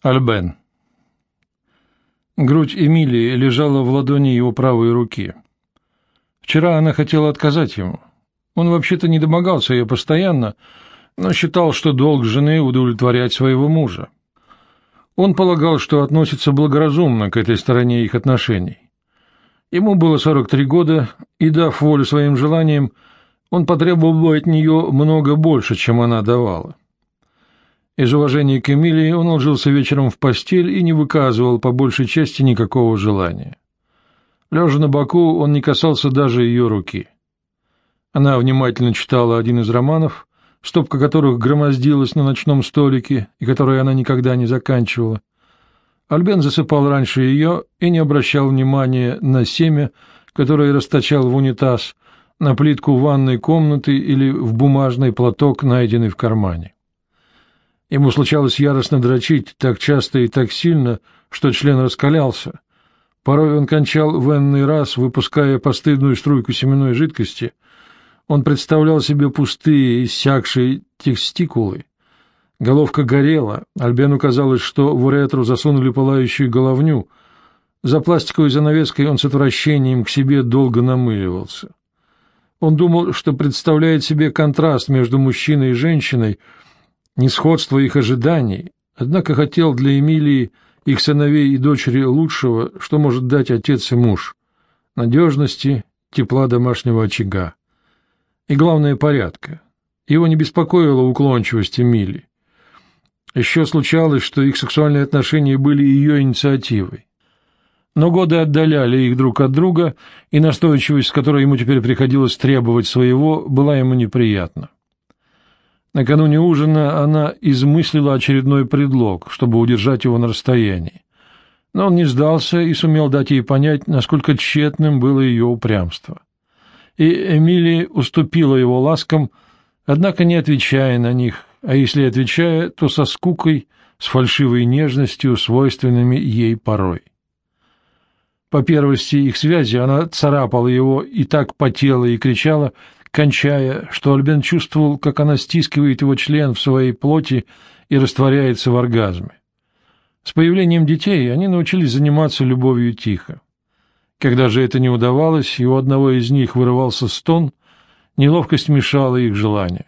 Альбен. Грудь Эмилии лежала в ладони его правой руки. Вчера она хотела отказать ему. Он вообще-то не домогался ее постоянно, но считал, что долг жены удовлетворять своего мужа. Он полагал, что относится благоразумно к этой стороне их отношений. Ему было 43 года, и, дав волю своим желаниям, он потребовал бы от нее много больше, чем она давала. Из уважения к Эмилии он ложился вечером в постель и не выказывал по большей части никакого желания. Лежа на боку, он не касался даже ее руки. Она внимательно читала один из романов, стопка которых громоздилась на ночном столике и которые она никогда не заканчивала. Альбен засыпал раньше ее и не обращал внимания на семя, которое расточал в унитаз, на плитку ванной комнаты или в бумажный платок, найденный в кармане. Ему случалось яростно дрочить так часто и так сильно, что член раскалялся. Порой он кончал в энный раз, выпуская постыдную струйку семенной жидкости. Он представлял себе пустые, иссякшие текстикулы. Головка горела, Альбену казалось, что в уретру засунули пылающую головню. За пластиковой занавеской он с отвращением к себе долго намыливался. Он думал, что представляет себе контраст между мужчиной и женщиной — несходство их ожиданий, однако хотел для Эмилии, их сыновей и дочери лучшего, что может дать отец и муж — надежности, тепла домашнего очага. И, главное, порядка. Его не беспокоила уклончивость Эмилии. Еще случалось, что их сексуальные отношения были ее инициативой. Но годы отдаляли их друг от друга, и настойчивость, с которой ему теперь приходилось требовать своего, была ему неприятна. Накануне ужина она измыслила очередной предлог, чтобы удержать его на расстоянии. Но он не сдался и сумел дать ей понять, насколько тщетным было ее упрямство. И Эмилия уступила его ласкам, однако не отвечая на них, а если отвечая, то со скукой, с фальшивой нежностью, свойственными ей порой. По первости их связи она царапала его и так потела и кричала, кончая, что Альбен чувствовал, как она стискивает его член в своей плоти и растворяется в оргазме. С появлением детей они научились заниматься любовью тихо. Когда же это не удавалось, и у одного из них вырывался стон, неловкость мешала их желанию.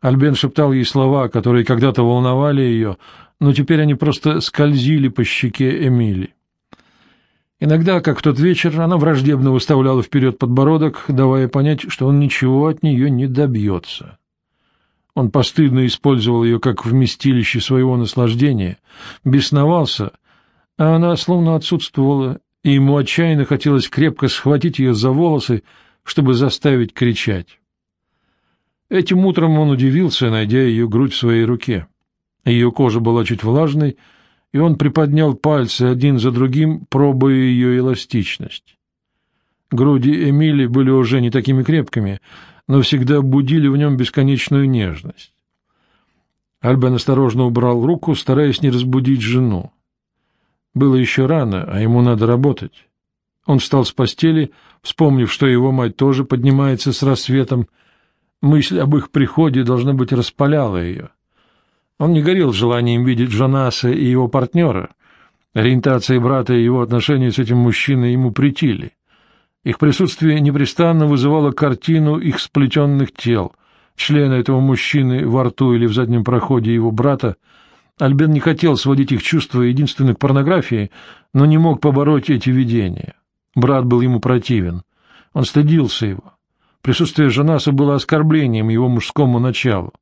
Альбен шептал ей слова, которые когда-то волновали ее, но теперь они просто скользили по щеке Эмили. Иногда, как в тот вечер, она враждебно выставляла вперед подбородок, давая понять, что он ничего от нее не добьется. Он постыдно использовал ее как вместилище своего наслаждения, бесновался, а она словно отсутствовала, и ему отчаянно хотелось крепко схватить ее за волосы, чтобы заставить кричать. Этим утром он удивился, найдя ее грудь в своей руке. Ее кожа была чуть влажной, и он приподнял пальцы один за другим, пробуя ее эластичность. Груди Эмили были уже не такими крепкими, но всегда будили в нем бесконечную нежность. Альбен осторожно убрал руку, стараясь не разбудить жену. Было еще рано, а ему надо работать. Он встал с постели, вспомнив, что его мать тоже поднимается с рассветом. Мысль об их приходе, должно быть, распаляла ее. Он не горел желанием видеть Джонаса и его партнера. Ориентация брата и его отношения с этим мужчиной ему притили. Их присутствие непрестанно вызывало картину их сплетенных тел, члена этого мужчины во рту или в заднем проходе его брата. Альбен не хотел сводить их чувства единственно к порнографии, но не мог побороть эти видения. Брат был ему противен. Он стыдился его. Присутствие Жанаса было оскорблением его мужскому началу.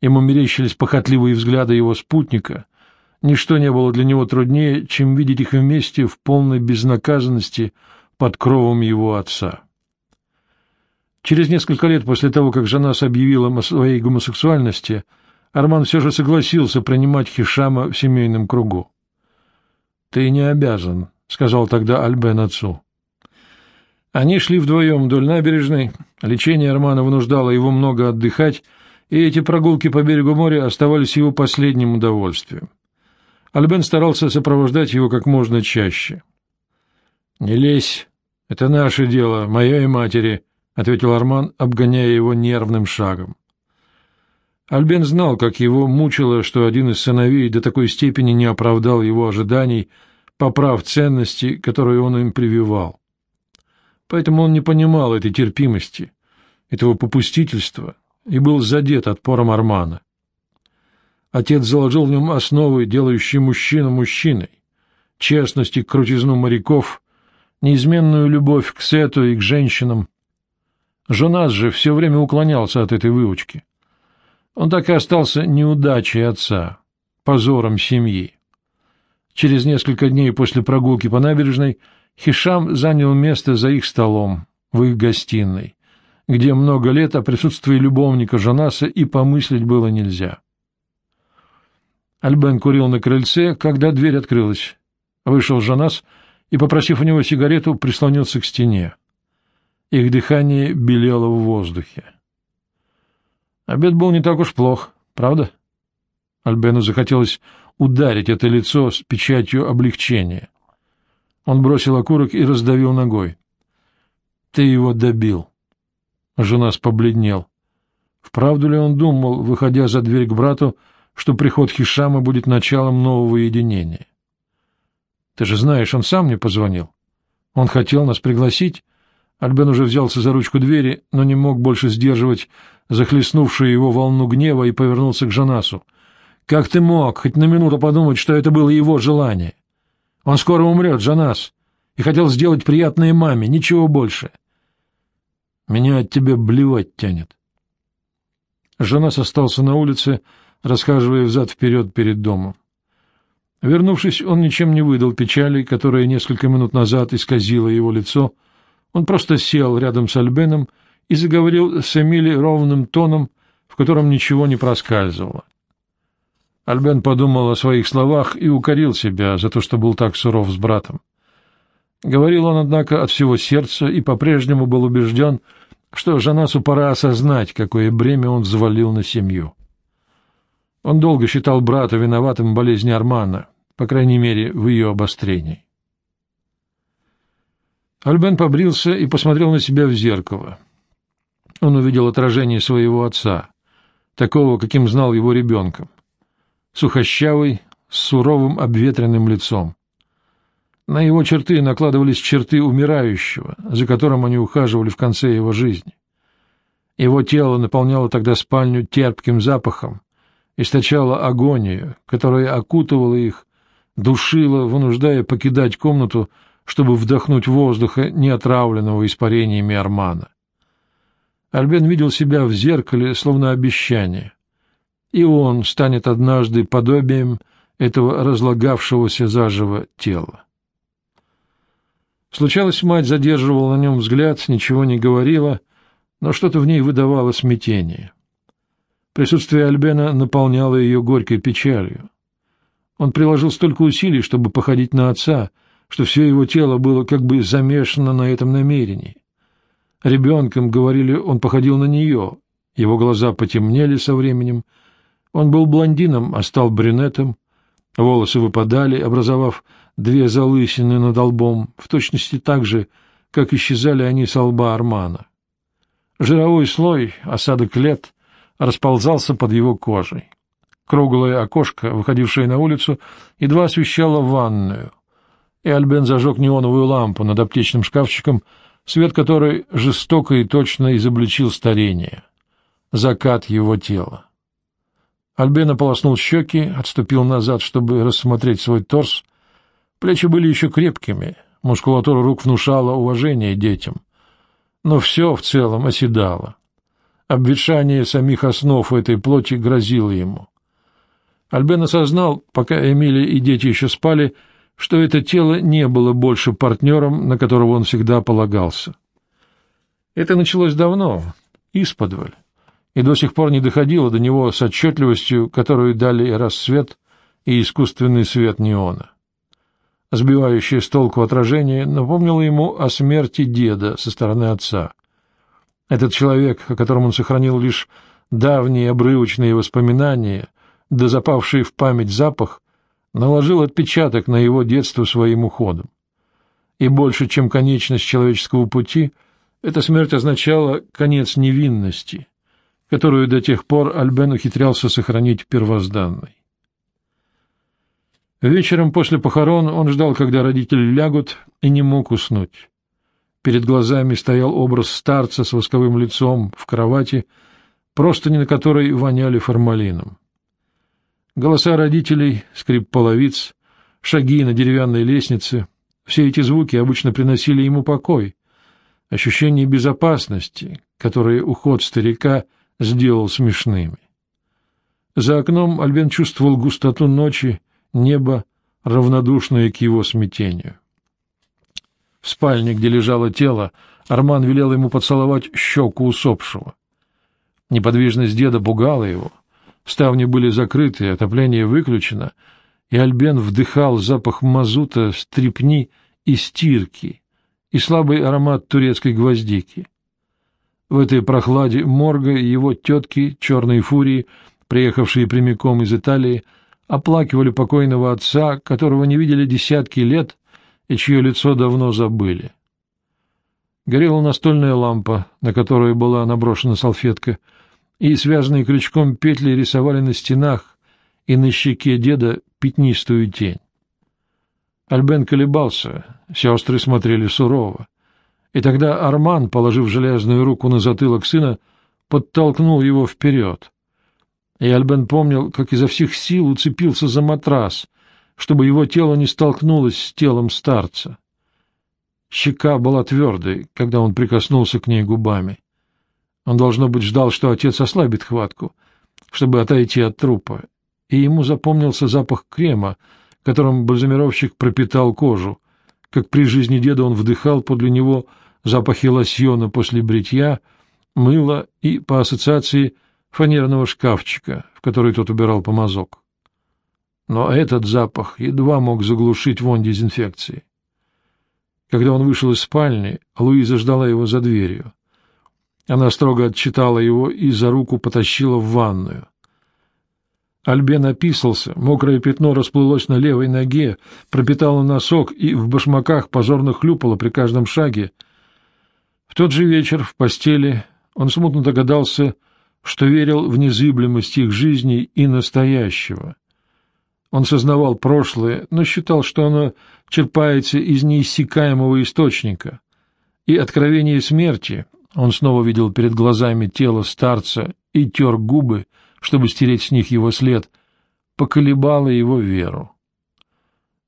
Ему мерещились похотливые взгляды его спутника. Ничто не было для него труднее, чем видеть их вместе в полной безнаказанности под кровом его отца. Через несколько лет после того, как жена объявила о своей гомосексуальности, Арман все же согласился принимать Хишама в семейном кругу. — Ты не обязан, — сказал тогда Альбен отцу. Они шли вдвоем вдоль набережной, лечение Армана вынуждало его много отдыхать, и эти прогулки по берегу моря оставались его последним удовольствием. Альбен старался сопровождать его как можно чаще. — Не лезь, это наше дело, мое и матери, — ответил Арман, обгоняя его нервным шагом. Альбен знал, как его мучило, что один из сыновей до такой степени не оправдал его ожиданий, поправ ценности, которые он им прививал. Поэтому он не понимал этой терпимости, этого попустительства и был задет отпором Армана. Отец заложил в нем основы, делающие мужчину мужчиной, честность и крутизну моряков, неизменную любовь к Сету и к женщинам. Жонас же все время уклонялся от этой выучки. Он так и остался неудачей отца, позором семьи. Через несколько дней после прогулки по набережной Хишам занял место за их столом, в их гостиной, где много лет о присутствии любовника Жонаса и помыслить было нельзя. Альбен курил на крыльце, когда дверь открылась. Вышел Жонас и, попросив у него сигарету, прислонился к стене. Их дыхание белело в воздухе. Обед был не так уж плох, правда? Альбену захотелось ударить это лицо с печатью облегчения. Он бросил окурок и раздавил ногой. — Ты его добил. Жена побледнел. Вправду ли он думал, выходя за дверь к брату, что приход Хишама будет началом нового единения? Ты же знаешь, он сам мне позвонил. Он хотел нас пригласить. Альбен уже взялся за ручку двери, но не мог больше сдерживать захлестнувшую его волну гнева, и повернулся к Жанасу. «Как ты мог хоть на минуту подумать, что это было его желание? Он скоро умрет, Жанас, и хотел сделать приятное маме, ничего больше. Меня от тебя блевать тянет». Жанас остался на улице, расхаживая взад-вперед перед домом. Вернувшись, он ничем не выдал печали, которая несколько минут назад исказила его лицо. Он просто сел рядом с Альбеном и заговорил с Эмили ровным тоном, в котором ничего не проскальзывало. Альбен подумал о своих словах и укорил себя за то, что был так суров с братом. Говорил он, однако, от всего сердца и по-прежнему был убежден, что Жанасу пора осознать, какое бремя он взвалил на семью. Он долго считал брата виноватым в болезни Армана, по крайней мере, в ее обострении. Альбен побрился и посмотрел на себя в зеркало. Он увидел отражение своего отца, такого, каким знал его ребенком. Сухощавый, с суровым обветренным лицом. На его черты накладывались черты умирающего, за которым они ухаживали в конце его жизни. Его тело наполняло тогда спальню терпким запахом, источало агонию, которая окутывала их, душила, вынуждая покидать комнату, чтобы вдохнуть воздуха, не отравленного испарениями Армана. Альбен видел себя в зеркале, словно обещание. И он станет однажды подобием этого разлагавшегося заживо тела. Случалось, мать задерживала на нем взгляд, ничего не говорила, но что-то в ней выдавало смятение. Присутствие Альбена наполняло ее горькой печалью. Он приложил столько усилий, чтобы походить на отца, что все его тело было как бы замешано на этом намерении. Ребенком, говорили, он походил на нее. Его глаза потемнели со временем. Он был блондином, а стал брюнетом. Волосы выпадали, образовав две залысины над лбом, в точности так же, как исчезали они со лба Армана. Жировой слой, осадок лет, расползался под его кожей. Круглое окошко, выходившее на улицу, едва освещало ванную, и Альбен зажег неоновую лампу над аптечным шкафчиком, свет которой жестоко и точно изобличил старение, закат его тела. Альбен ополоснул щеки, отступил назад, чтобы рассмотреть свой торс. Плечи были еще крепкими, мускулатура рук внушала уважение детям. Но все в целом оседало. Обветшание самих основ этой плоти грозило ему. Альбен осознал, пока Эмилия и дети еще спали, что это тело не было больше партнером, на которого он всегда полагался. Это началось давно, исподволь, и до сих пор не доходило до него с отчетливостью, которую дали рассвет и искусственный свет неона. Сбивающее с толку отражение напомнило ему о смерти деда со стороны отца. Этот человек, о котором он сохранил лишь давние обрывочные воспоминания, да запавший в память запах, наложил отпечаток на его детство своим уходом. И больше, чем конечность человеческого пути, эта смерть означала конец невинности, которую до тех пор Альбен ухитрялся сохранить первозданной. Вечером после похорон он ждал, когда родители лягут, и не мог уснуть. Перед глазами стоял образ старца с восковым лицом в кровати, простыни на которой воняли формалином. Голоса родителей, скрип половиц, шаги на деревянной лестнице — все эти звуки обычно приносили ему покой, ощущение безопасности, которое уход старика сделал смешными. За окном Альбен чувствовал густоту ночи, небо, равнодушное к его смятению. В спальне, где лежало тело, Арман велел ему поцеловать щеку усопшего. Неподвижность деда пугала его. Ставни были закрыты, отопление выключено, и Альбен вдыхал запах мазута, стрепни и стирки, и слабый аромат турецкой гвоздики. В этой прохладе морга его тетки, черные фурии, приехавшие прямиком из Италии, оплакивали покойного отца, которого не видели десятки лет и чье лицо давно забыли. Горела настольная лампа, на которую была наброшена салфетка, и связанные крючком петли рисовали на стенах и на щеке деда пятнистую тень. Альбен колебался, сестры смотрели сурово. И тогда Арман, положив железную руку на затылок сына, подтолкнул его вперед. И Альбен помнил, как изо всех сил уцепился за матрас, чтобы его тело не столкнулось с телом старца. Щека была твердой, когда он прикоснулся к ней губами. Он, должно быть, ждал, что отец ослабит хватку, чтобы отойти от трупа, и ему запомнился запах крема, которым бальзамировщик пропитал кожу, как при жизни деда он вдыхал подле него запахи лосьона после бритья, мыла и, по ассоциации, фанерного шкафчика, в который тот убирал помазок. Но этот запах едва мог заглушить вонь дезинфекции. Когда он вышел из спальни, Луиза ждала его за дверью. Она строго отчитала его и за руку потащила в ванную. Альбен описался, мокрое пятно расплылось на левой ноге, пропитало носок и в башмаках позорно хлюпало при каждом шаге. В тот же вечер в постели он смутно догадался, что верил в незыблемость их жизни и настоящего. Он сознавал прошлое, но считал, что оно черпается из неиссякаемого источника. И откровение смерти, он снова видел перед глазами тело старца и тер губы, чтобы стереть с них его след, поколебало его веру.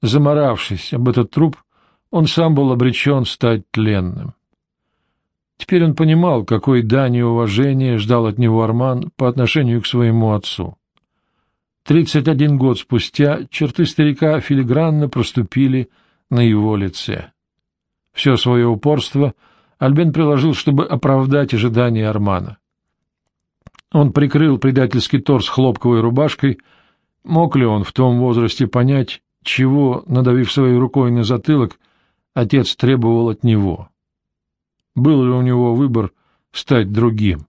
Заморавшись об этот труп, он сам был обречен стать тленным. Теперь он понимал, какой дани уважения ждал от него Арман по отношению к своему отцу. Тридцать один год спустя черты старика филигранно проступили на его лице. Все свое упорство Альбен приложил, чтобы оправдать ожидания Армана. Он прикрыл предательский торс хлопковой рубашкой. Мог ли он в том возрасте понять, чего, надавив своей рукой на затылок, отец требовал от него? Был ли у него выбор стать другим?